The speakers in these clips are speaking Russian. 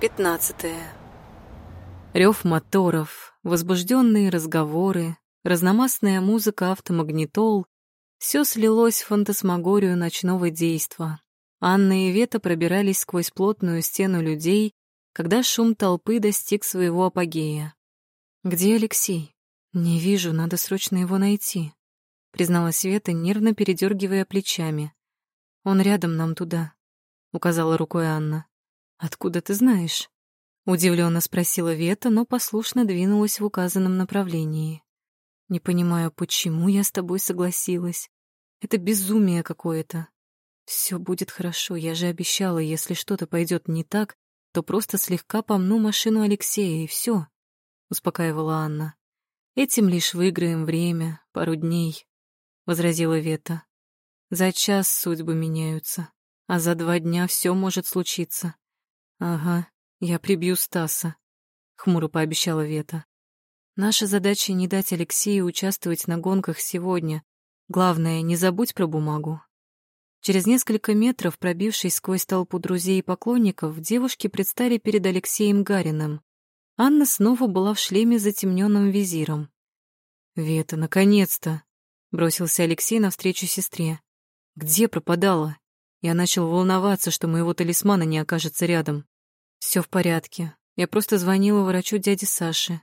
Пятнадцатое. Рев моторов, возбужденные разговоры, разномастная музыка автомагнитол — все слилось в фантасмагорию ночного действа. Анна и Вета пробирались сквозь плотную стену людей, когда шум толпы достиг своего апогея. «Где Алексей? Не вижу, надо срочно его найти», — призналась Вета, нервно передергивая плечами. «Он рядом нам туда», — указала рукой Анна. «Откуда ты знаешь?» — удивленно спросила Вета, но послушно двинулась в указанном направлении. «Не понимаю, почему я с тобой согласилась. Это безумие какое-то. Все будет хорошо, я же обещала, если что-то пойдет не так, то просто слегка помну машину Алексея, и все, успокаивала Анна. «Этим лишь выиграем время, пару дней», — возразила Вета. «За час судьбы меняются, а за два дня все может случиться. «Ага, я прибью Стаса», — хмуро пообещала Вета. «Наша задача — не дать Алексею участвовать на гонках сегодня. Главное, не забудь про бумагу». Через несколько метров, пробившись сквозь толпу друзей и поклонников, девушки предстали перед Алексеем Гариным. Анна снова была в шлеме с затемненным визиром. «Вета, наконец-то!» — бросился Алексей навстречу сестре. «Где пропадала?» Я начал волноваться, что моего талисмана не окажется рядом. Все в порядке. Я просто звонила врачу дяди Саши.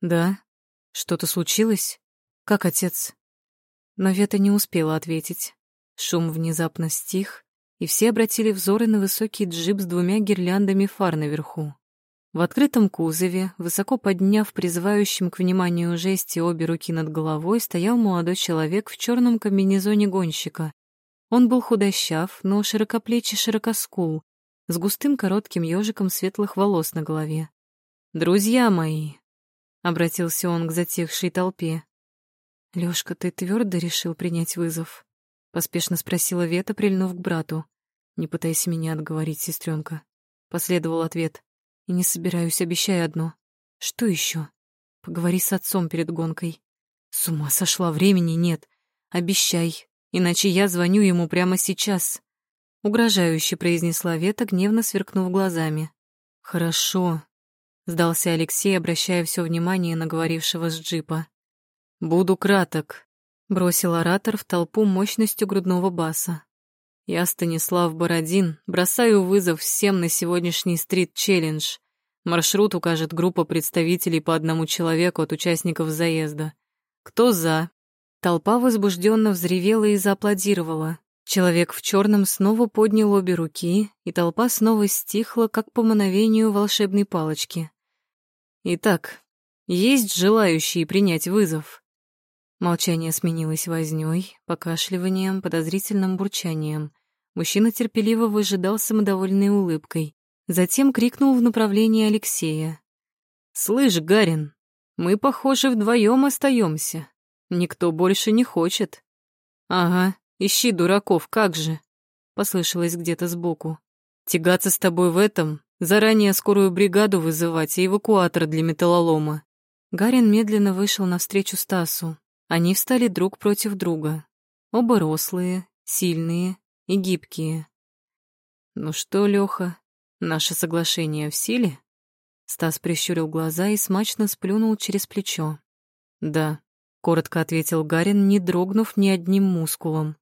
Да? Что-то случилось? Как отец? Но Вета не успела ответить. Шум внезапно стих, и все обратили взоры на высокий джип с двумя гирляндами фар наверху. В открытом кузове, высоко подняв призывающим к вниманию жести обе руки над головой, стоял молодой человек в черном комбинезоне гонщика. Он был худощав, но широкоплечий широкоскул, с густым коротким ежиком светлых волос на голове. «Друзья мои!» — обратился он к затихшей толпе. «Лёшка, ты твердо решил принять вызов?» — поспешно спросила Вета, прильнув к брату. «Не пытайся меня отговорить, сестренка. Последовал ответ. «И не собираюсь, обещай одно. Что еще? Поговори с отцом перед гонкой. С ума сошла, времени нет. Обещай, иначе я звоню ему прямо сейчас. Угрожающе произнесла Вета, гневно сверкнув глазами. Хорошо, сдался Алексей, обращая все внимание на говорившего с джипа. Буду краток, бросил оратор в толпу мощностью грудного баса. Я, Станислав Бородин, бросаю вызов всем на сегодняшний стрит-челлендж. Маршрут укажет группа представителей по одному человеку от участников заезда. Кто за? Толпа возбужденно взревела и зааплодировала. Человек в черном снова поднял обе руки, и толпа снова стихла, как по мановению волшебной палочки. Итак, есть желающие принять вызов. Молчание сменилось вознёй, покашливанием, подозрительным бурчанием. Мужчина терпеливо выжидал самодовольной улыбкой. Затем крикнул в направлении Алексея. «Слышь, Гарин, мы, похоже, вдвоем остаемся. Никто больше не хочет. Ага, ищи дураков, как же? Послышалось где-то сбоку. Тягаться с тобой в этом, заранее скорую бригаду вызывать и эвакуатор для металлолома. Гарин медленно вышел навстречу Стасу. Они встали друг против друга. Оба рослые, сильные и гибкие. «Ну что, Лёха, наше соглашение в силе?» Стас прищурил глаза и смачно сплюнул через плечо. «Да», — коротко ответил Гарин, не дрогнув ни одним мускулом.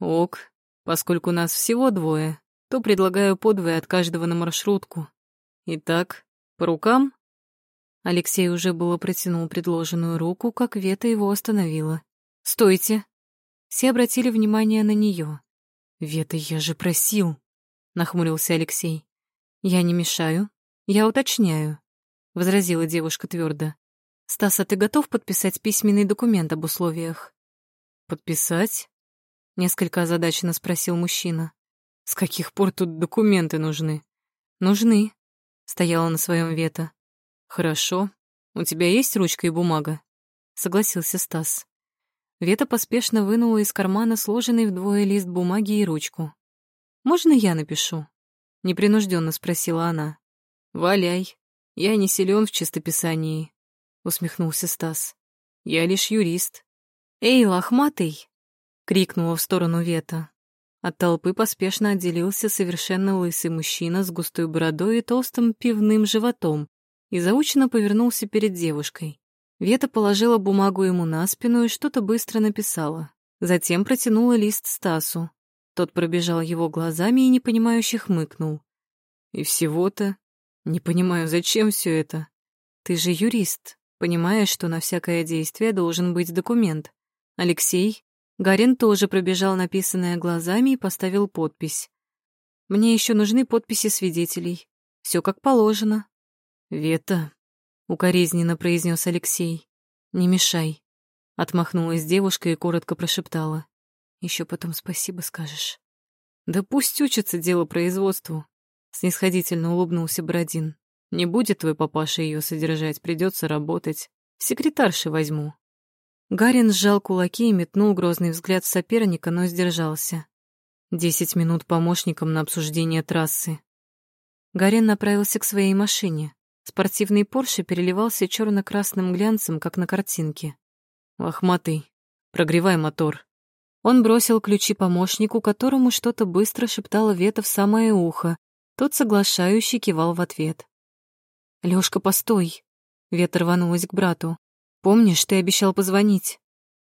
«Ок, поскольку нас всего двое, то предлагаю подвое от каждого на маршрутку. Итак, по рукам?» Алексей уже было протянул предложенную руку, как Вета его остановила. «Стойте!» Все обратили внимание на нее. «Вета, я же просил!» — нахмурился Алексей. «Я не мешаю, я уточняю», — возразила девушка твердо. «Стас, а ты готов подписать письменный документ об условиях?» «Подписать?» — несколько озадаченно спросил мужчина. «С каких пор тут документы нужны?» «Нужны», — стояла на своем вето. «Хорошо. У тебя есть ручка и бумага?» — согласился Стас. Вета поспешно вынула из кармана сложенный вдвое лист бумаги и ручку. «Можно я напишу?» — непринужденно спросила она. «Валяй. Я не силен в чистописании», — усмехнулся Стас. «Я лишь юрист». «Эй, лохматый!» — крикнула в сторону Вета. От толпы поспешно отделился совершенно лысый мужчина с густой бородой и толстым пивным животом и заучно повернулся перед девушкой. Вета положила бумагу ему на спину и что-то быстро написала. Затем протянула лист Стасу. Тот пробежал его глазами и непонимающе хмыкнул. «И всего-то? Не понимаю, зачем все это? Ты же юрист, понимаешь, что на всякое действие должен быть документ. Алексей?» Гарин тоже пробежал написанное глазами и поставил подпись. «Мне еще нужны подписи свидетелей. Все как положено». «Вета», — укоризненно произнес Алексей, — «не мешай». Отмахнулась девушка и коротко прошептала. Еще потом спасибо скажешь. Да пусть учится дело производству. Снисходительно улыбнулся Бородин. Не будет твой папаша ее содержать, придется работать. Секретарши возьму. Гарин сжал кулаки и метнул грозный взгляд в соперника, но сдержался. Десять минут помощником на обсуждение трассы. Гарин направился к своей машине. Спортивный Порше переливался черно-красным глянцем, как на картинке. «Лохматый, прогревай мотор». Он бросил ключи помощнику, которому что-то быстро шептала Вета в самое ухо. Тот соглашающий кивал в ответ. «Лёшка, постой!» Вета рванулась к брату. «Помнишь, ты обещал позвонить?»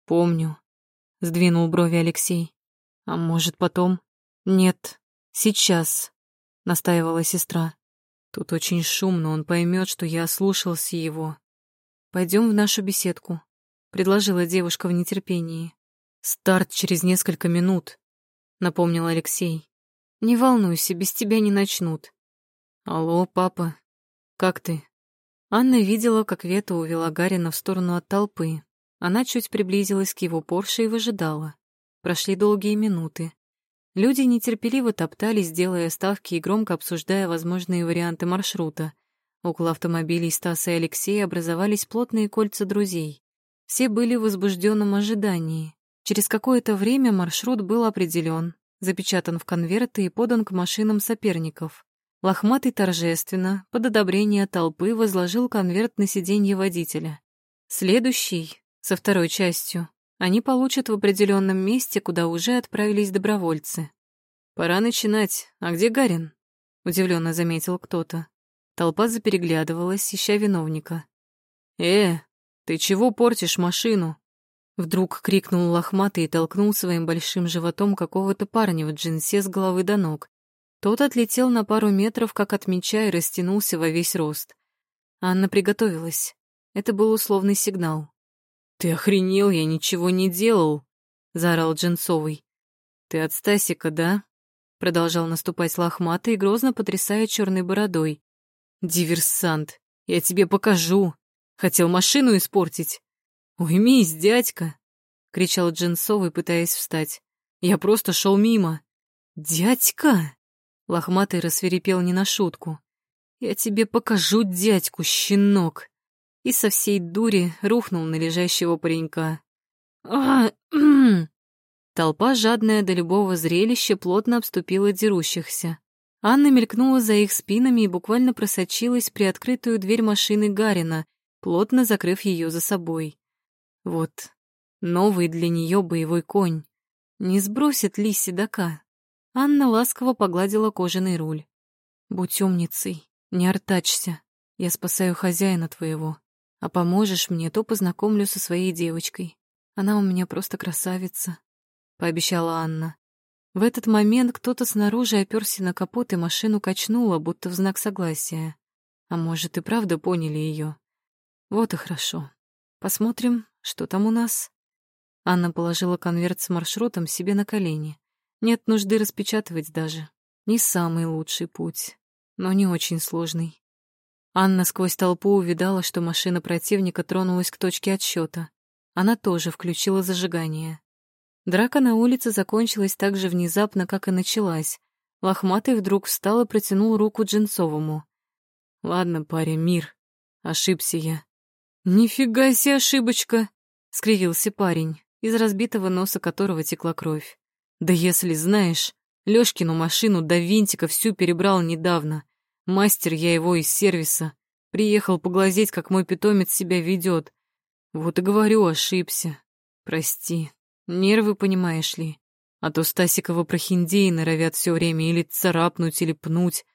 «Помню», — сдвинул брови Алексей. «А может, потом?» «Нет, сейчас», — настаивала сестра. Тут очень шумно, он поймет, что я ослушался его. Пойдем в нашу беседку, предложила девушка в нетерпении. Старт через несколько минут, напомнил Алексей. Не волнуйся, без тебя не начнут. Алло, папа, как ты? Анна видела, как Вета увела Гарина в сторону от толпы. Она чуть приблизилась к его Порше и выжидала. Прошли долгие минуты. Люди нетерпеливо топтались, делая ставки и громко обсуждая возможные варианты маршрута. Около автомобилей Стаса и Алексея образовались плотные кольца друзей. Все были в возбужденном ожидании. Через какое-то время маршрут был определен, запечатан в конверты и подан к машинам соперников. Лохматый торжественно, под одобрение толпы, возложил конверт на сиденье водителя. Следующий, со второй частью, они получат в определенном месте, куда уже отправились добровольцы. «Пора начинать. А где Гарин?» — удивленно заметил кто-то. Толпа запереглядывалась, ища виновника. «Э, ты чего портишь машину?» Вдруг крикнул лохматый и толкнул своим большим животом какого-то парня в джинсе с головы до ног. Тот отлетел на пару метров, как от меча, и растянулся во весь рост. Анна приготовилась. Это был условный сигнал. «Ты охренел, я ничего не делал!» — заорал Джинцовый. «Ты от Стасика, да?» — продолжал наступать лохматый, грозно потрясая черной бородой. «Диверсант, я тебе покажу! Хотел машину испортить!» «Уймись, дядька!» — кричал Джинцовый, пытаясь встать. «Я просто шел мимо!» «Дядька!» — лохматый рассверепел не на шутку. «Я тебе покажу дядьку, щенок!» и со всей дури рухнул на лежащего паренька. Толпа, жадная до любого зрелища, плотно обступила дерущихся. Анна мелькнула за их спинами и буквально просочилась при открытую дверь машины Гарина, плотно закрыв ее за собой. Вот, новый для нее боевой конь. Не сбросит ли седока? Анна ласково погладила кожаный руль. «Будь умницей, не артачься. Я спасаю хозяина твоего. А поможешь мне, то познакомлю со своей девочкой. Она у меня просто красавица», — пообещала Анна. В этот момент кто-то снаружи оперся на капот и машину качнуло, будто в знак согласия. А может, и правда поняли ее. Вот и хорошо. Посмотрим, что там у нас. Анна положила конверт с маршрутом себе на колени. Нет нужды распечатывать даже. Не самый лучший путь, но не очень сложный. Анна сквозь толпу увидала, что машина противника тронулась к точке отсчета. Она тоже включила зажигание. Драка на улице закончилась так же внезапно, как и началась. Лохматый вдруг встал и протянул руку Джинцовому. «Ладно, парень, мир. Ошибся я». «Нифига себе ошибочка!» — скривился парень, из разбитого носа которого текла кровь. «Да если знаешь, Лёшкину машину до винтика всю перебрал недавно. Мастер я его из сервиса. Приехал поглазеть, как мой питомец себя ведет. Вот и говорю, ошибся. Прости. Нервы, понимаешь ли. А то Стасикова прохиндеи норовят все время или царапнуть, или пнуть.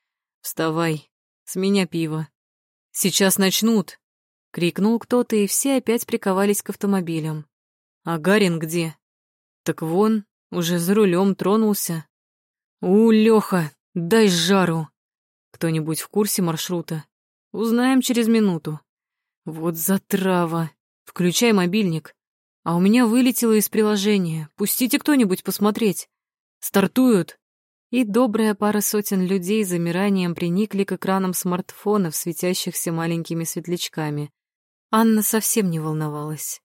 Вставай, с меня пиво. Сейчас начнут!» — крикнул кто-то, и все опять приковались к автомобилям. «А Гарин где?» «Так вон, уже за рулем тронулся». «У, Лёха, дай жару!» «Кто-нибудь в курсе маршрута?» «Узнаем через минуту». «Вот затрава! Включай мобильник. А у меня вылетело из приложения. Пустите кто-нибудь посмотреть. Стартуют!» И добрая пара сотен людей замиранием приникли к экранам смартфонов, светящихся маленькими светлячками. Анна совсем не волновалась.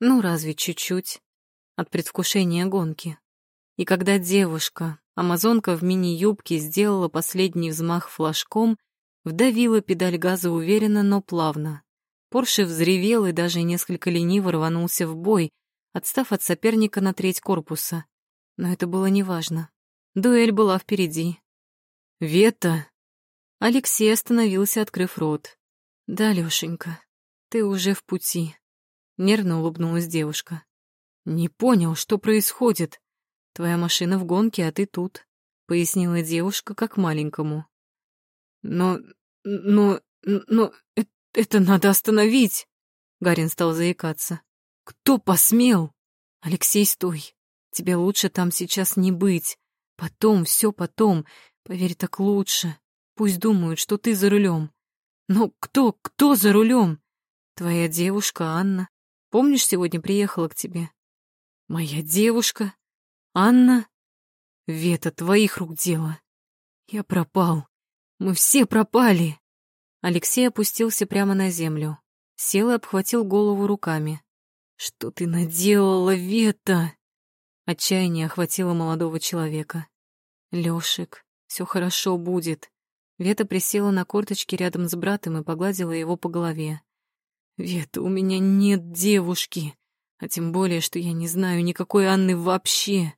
Ну, разве чуть-чуть. От предвкушения гонки. И когда девушка, амазонка в мини-юбке, сделала последний взмах флажком, вдавила педаль газа уверенно, но плавно. Порше взревел и даже несколько лениво рванулся в бой, отстав от соперника на треть корпуса. Но это было неважно. Дуэль была впереди. «Вета!» Алексей остановился, открыв рот. «Да, Лёшенька, ты уже в пути», — нервно улыбнулась девушка. «Не понял, что происходит. Твоя машина в гонке, а ты тут», — пояснила девушка как маленькому. «Но... но... но... это, это надо остановить!» Гарин стал заикаться. «Кто посмел?» «Алексей, стой! Тебе лучше там сейчас не быть. Потом, все потом. Поверь, так лучше. Пусть думают, что ты за рулем. Но кто, кто за рулем? Твоя девушка Анна. Помнишь, сегодня приехала к тебе? Моя девушка? Анна? Вета, твоих рук дело. Я пропал. Мы все пропали. Алексей опустился прямо на землю. Сел и обхватил голову руками. Что ты наделала, Вета? Отчаяние охватило молодого человека. «Лёшик, всё хорошо будет». Вета присела на корточки рядом с братом и погладила его по голове. «Вета, у меня нет девушки, а тем более, что я не знаю никакой Анны вообще.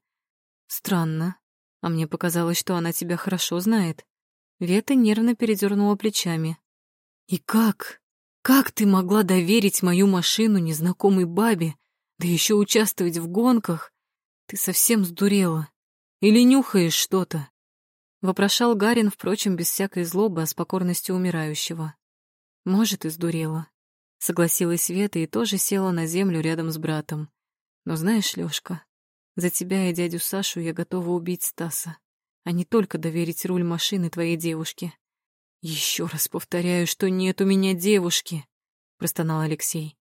Странно, а мне показалось, что она тебя хорошо знает». Вета нервно передернула плечами. «И как? Как ты могла доверить мою машину незнакомой бабе, да ещё участвовать в гонках? Ты совсем сдурела. Или нюхаешь что-то?» Вопрошал Гарин, впрочем, без всякой злобы, а с покорностью умирающего. «Может, и сдурела». Согласилась Света и тоже села на землю рядом с братом. «Но знаешь, Лёшка, за тебя и дядю Сашу я готова убить Стаса, а не только доверить руль машины твоей девушке». «Еще раз повторяю, что нет у меня девушки», — простонал Алексей.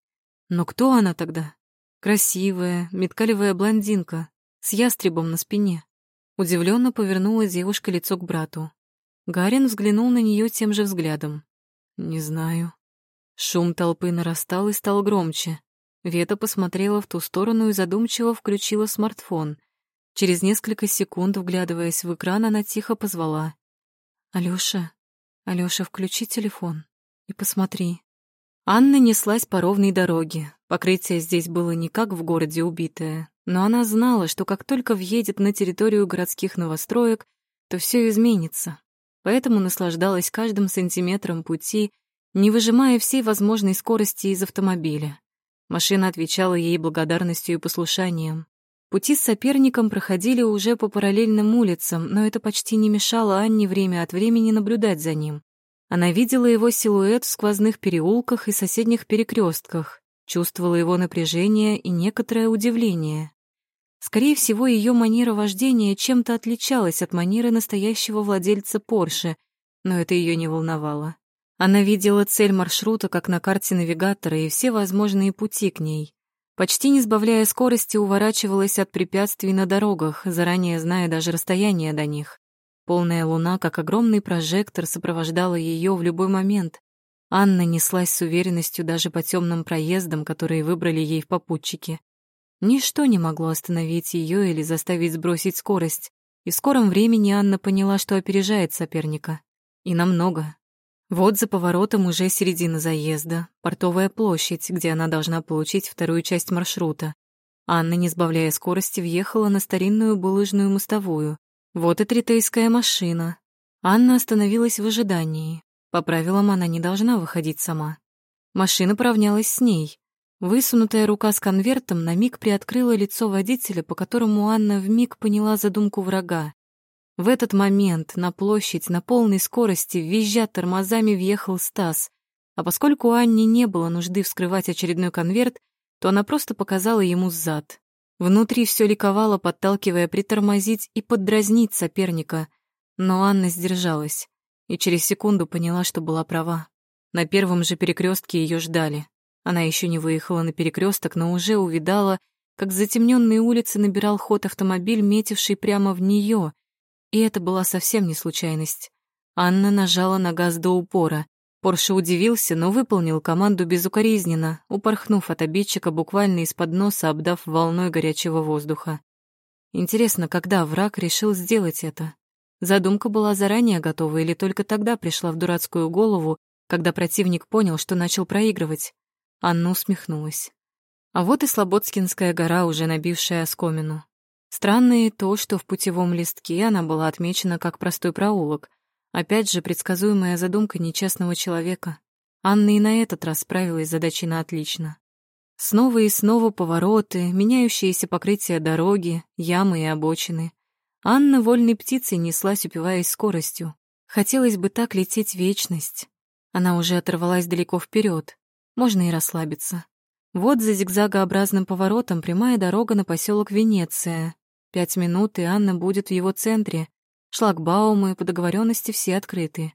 «Но кто она тогда? Красивая, меткалевая блондинка, с ястребом на спине. Удивленно повернула девушка лицо к брату. Гарин взглянул на нее тем же взглядом. «Не знаю». Шум толпы нарастал и стал громче. Вета посмотрела в ту сторону и задумчиво включила смартфон. Через несколько секунд, вглядываясь в экран, она тихо позвала. «Алёша, Алёша, включи телефон и посмотри». Анна неслась по ровной дороге. Покрытие здесь было не как в городе убитое, но она знала, что как только въедет на территорию городских новостроек, то все изменится. Поэтому наслаждалась каждым сантиметром пути, не выжимая всей возможной скорости из автомобиля. Машина отвечала ей благодарностью и послушанием. Пути с соперником проходили уже по параллельным улицам, но это почти не мешало Анне время от времени наблюдать за ним. Она видела его силуэт в сквозных переулках и соседних перекрестках, чувствовала его напряжение и некоторое удивление. Скорее всего, ее манера вождения чем-то отличалась от манеры настоящего владельца Порше, но это ее не волновало. Она видела цель маршрута как на карте навигатора и все возможные пути к ней. Почти не сбавляя скорости, уворачивалась от препятствий на дорогах, заранее зная даже расстояние до них. Полная луна, как огромный прожектор, сопровождала ее в любой момент. Анна неслась с уверенностью даже по темным проездам, которые выбрали ей в попутчике. Ничто не могло остановить ее или заставить сбросить скорость, и в скором времени Анна поняла, что опережает соперника. И намного. Вот за поворотом уже середина заезда, портовая площадь, где она должна получить вторую часть маршрута. Анна, не сбавляя скорости, въехала на старинную булыжную мостовую. Вот и тритейская машина. Анна остановилась в ожидании. По правилам она не должна выходить сама. Машина поравнялась с ней. Высунутая рука с конвертом на миг приоткрыла лицо водителя, по которому Анна вмиг поняла задумку врага. В этот момент на площадь на полной скорости, визжа тормозами, въехал Стас. А поскольку Анне не было нужды вскрывать очередной конверт, то она просто показала ему зад. Внутри все ликовало, подталкивая притормозить и поддразнить соперника. Но Анна сдержалась и через секунду поняла, что была права. На первом же перекрестке ее ждали. Она еще не выехала на перекресток, но уже увидала, как с затемненной улицы набирал ход автомобиль, метивший прямо в нее. И это была совсем не случайность. Анна нажала на газ до упора. Порше удивился, но выполнил команду безукоризненно, упорхнув от обидчика буквально из-под носа, обдав волной горячего воздуха. Интересно, когда враг решил сделать это? Задумка была заранее готова или только тогда пришла в дурацкую голову, когда противник понял, что начал проигрывать? Анна усмехнулась. А вот и Слободскинская гора, уже набившая оскомину. Странно и то, что в путевом листке она была отмечена как простой проулок. Опять же, предсказуемая задумка нечестного человека. Анна и на этот раз справилась с задачей на отлично. Снова и снова повороты, меняющиеся покрытия дороги, ямы и обочины. Анна вольной птицей неслась, упиваясь скоростью. Хотелось бы так лететь вечность. Она уже оторвалась далеко вперед, можно и расслабиться. Вот за зигзагообразным поворотом прямая дорога на поселок Венеция. Пять минут, и Анна будет в его центре. Шлагбаумы по договоренности все открыты.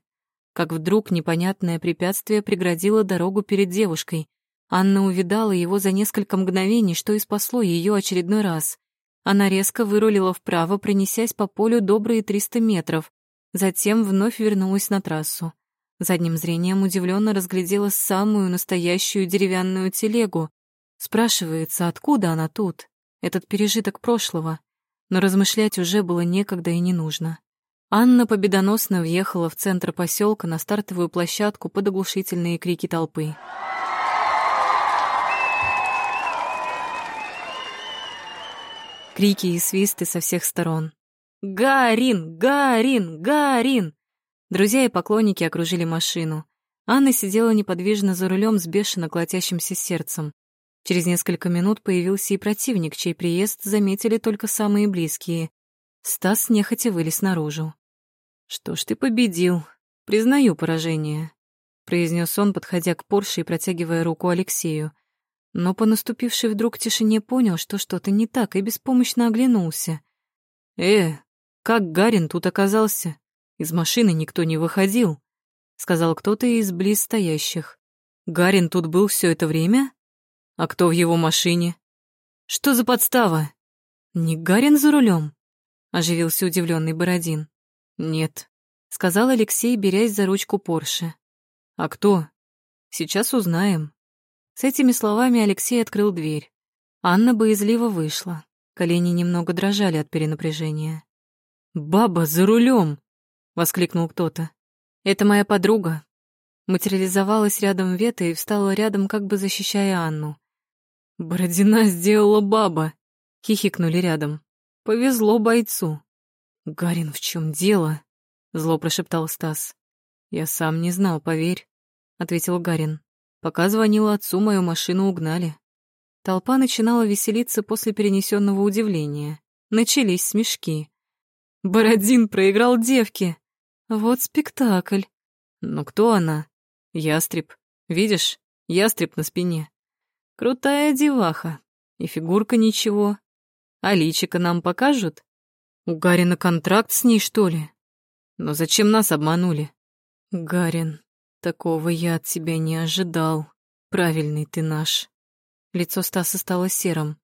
Как вдруг непонятное препятствие преградило дорогу перед девушкой. Анна увидала его за несколько мгновений, что и спасло ее очередной раз. Она резко вырулила вправо, пронесясь по полю добрые 300 метров. Затем вновь вернулась на трассу. Задним зрением удивленно разглядела самую настоящую деревянную телегу. Спрашивается, откуда она тут, этот пережиток прошлого. Но размышлять уже было некогда и не нужно. Анна победоносно въехала в центр поселка на стартовую площадку под оглушительные крики толпы. Крики и свисты со всех сторон. «Гарин! Гарин! Гарин!» Друзья и поклонники окружили машину. Анна сидела неподвижно за рулем с бешено колотящимся сердцем. Через несколько минут появился и противник, чей приезд заметили только самые близкие. Стас нехотя вылез наружу. «Что ж ты победил? Признаю поражение», — произнес он, подходя к Порше и протягивая руку Алексею. Но по наступившей вдруг тишине понял, что что-то не так, и беспомощно оглянулся. «Э, как Гарин тут оказался?» Из машины никто не выходил, сказал кто-то из близ стоящих. Гарин тут был все это время? А кто в его машине? Что за подстава? Не Гарин за рулем? оживился удивленный Бородин. Нет, сказал Алексей, берясь за ручку Порше. А кто? Сейчас узнаем. С этими словами Алексей открыл дверь. Анна боязливо вышла. Колени немного дрожали от перенапряжения. «Баба за рулем! — воскликнул кто-то. «Это моя подруга». Материализовалась рядом Вета и встала рядом, как бы защищая Анну. «Бородина сделала баба», — хихикнули рядом. «Повезло бойцу». «Гарин, в чем дело?» — зло прошептал Стас. «Я сам не знал, поверь», — ответил Гарин. «Пока звонила отцу, мою машину угнали». Толпа начинала веселиться после перенесенного удивления. Начались смешки. «Бородин проиграл девке!» Вот спектакль. Ну кто она? Ястреб. Видишь? Ястреб на спине. Крутая деваха. И фигурка ничего. А личика нам покажут? У Гарина контракт с ней, что ли? Но зачем нас обманули? Гарин, такого я от тебя не ожидал. Правильный ты наш. Лицо Стаса стало серым.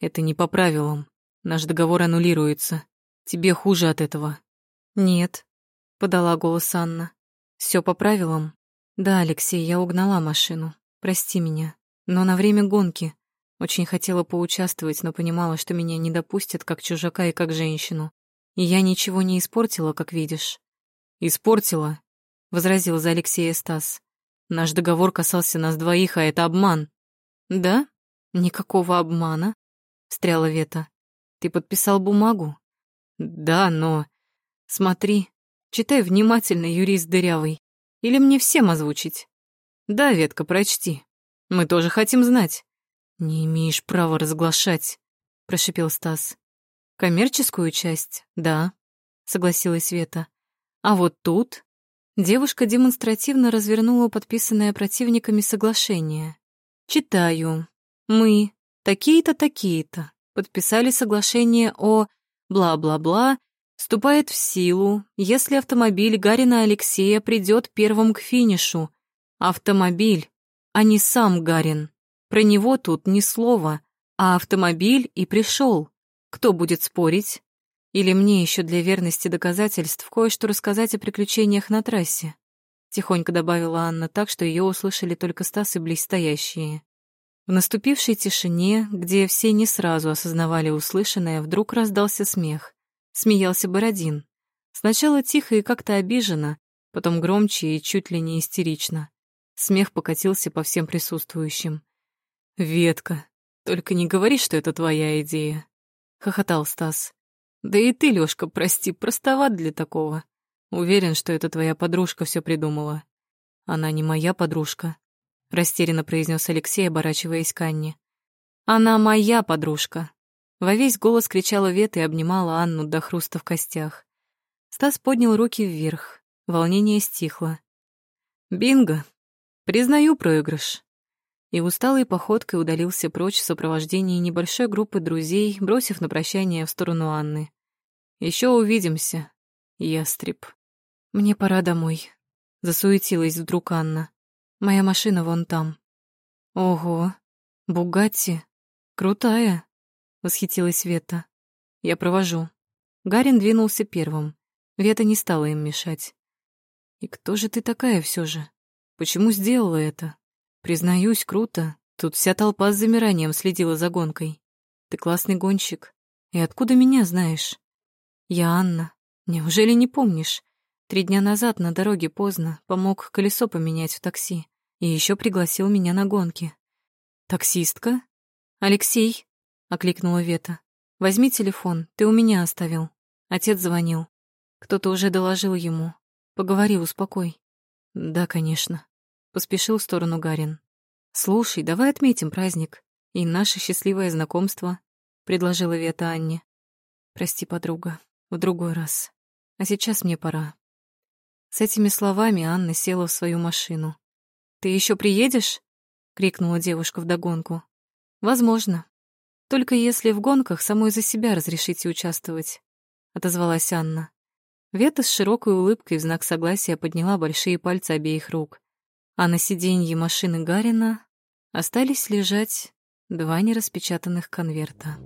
Это не по правилам. Наш договор аннулируется. Тебе хуже от этого. Нет, — подала голос Анна. Все по правилам?» «Да, Алексей, я угнала машину. Прости меня. Но на время гонки. Очень хотела поучаствовать, но понимала, что меня не допустят как чужака и как женщину. И я ничего не испортила, как видишь». «Испортила?» — возразил за Алексея Стас. «Наш договор касался нас двоих, а это обман». «Да? Никакого обмана?» — встряла Вета. «Ты подписал бумагу?» «Да, но...» «Смотри, Читай внимательно, юрист дырявый. Или мне всем озвучить? Да, Ветка, прочти. Мы тоже хотим знать. «Не имеешь права разглашать», — прошипел Стас. «Коммерческую часть, да», — согласилась Света. «А вот тут...» Девушка демонстративно развернула подписанное противниками соглашение. «Читаю. Мы, такие-то, такие-то, подписали соглашение о бла-бла-бла, вступает в силу, если автомобиль Гарина Алексея придет первым к финишу. Автомобиль, а не сам Гарин. Про него тут ни слова, а автомобиль и пришел. Кто будет спорить? Или мне еще для верности доказательств кое-что рассказать о приключениях на трассе? Тихонько добавила Анна так, что ее услышали только Стас и близстоящие. В наступившей тишине, где все не сразу осознавали услышанное, вдруг раздался смех. Смеялся Бородин. Сначала тихо и как-то обиженно, потом громче и чуть ли не истерично. Смех покатился по всем присутствующим. «Ветка, только не говори, что это твоя идея», — хохотал Стас. «Да и ты, Лёшка, прости, простоват для такого. Уверен, что это твоя подружка все придумала». «Она не моя подружка», — растерянно произнес Алексей, оборачиваясь к Анне. «Она моя подружка». Во весь голос кричала Вета и обнимала Анну до хруста в костях. Стас поднял руки вверх. Волнение стихло. «Бинго! Признаю проигрыш и усталой походкой удалился прочь в сопровождении небольшой группы друзей, бросив на прощание в сторону Анны. Еще увидимся, ястреб. Мне пора домой. Засуетилась вдруг Анна. Моя машина вон там. Ого, Бугатти. Крутая, восхитилась Вета. Я провожу. Гарин двинулся первым. Вета не стала им мешать. И кто же ты такая все же? Почему сделала это? Признаюсь, круто. Тут вся толпа с замиранием следила за гонкой. Ты классный гонщик. И откуда меня знаешь? Я Анна. Неужели не помнишь? Три дня назад на дороге поздно помог колесо поменять в такси. И еще пригласил меня на гонки. Таксистка? Алексей, окликнула Вета. Возьми телефон, ты у меня оставил. Отец звонил. Кто-то уже доложил ему. Поговори, успокой. Да, конечно. Поспешил в сторону Гарин. «Слушай, давай отметим праздник и наше счастливое знакомство», — предложила Вета Анне. «Прости, подруга, в другой раз. А сейчас мне пора». С этими словами Анна села в свою машину. «Ты еще приедешь?» — крикнула девушка вдогонку. «Возможно. Только если в гонках самой за себя разрешите участвовать», — отозвалась Анна. Вета с широкой улыбкой в знак согласия подняла большие пальцы обеих рук а на сиденье машины Гарина остались лежать два нераспечатанных конверта.